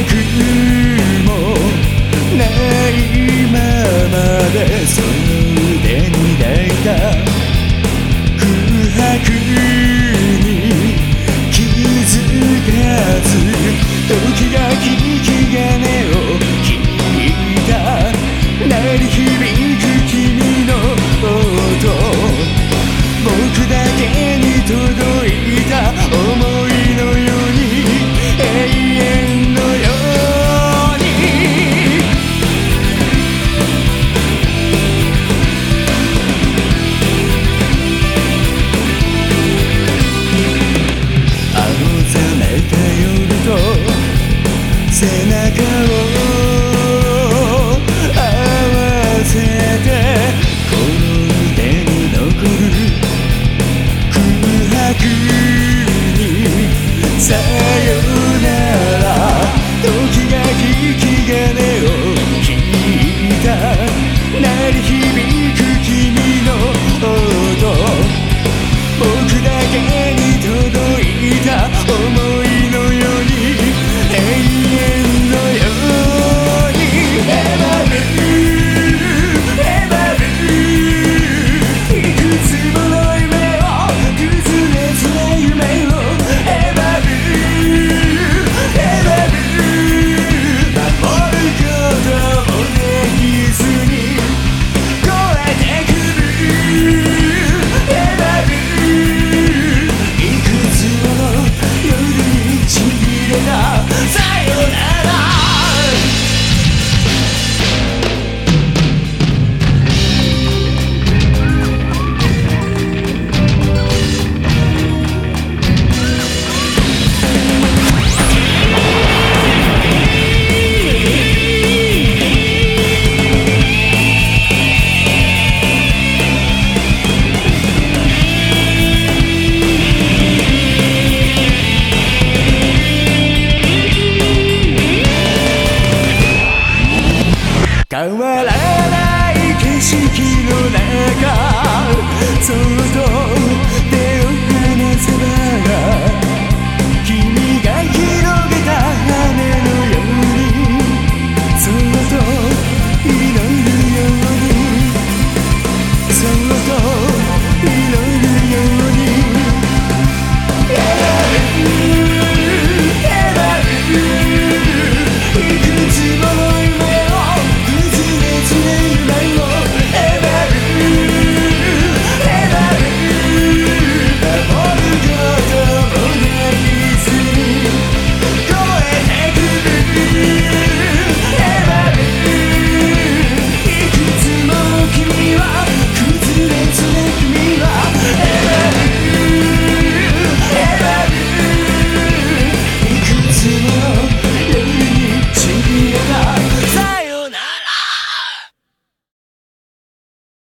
くもないままで変わらない景色の中ずっと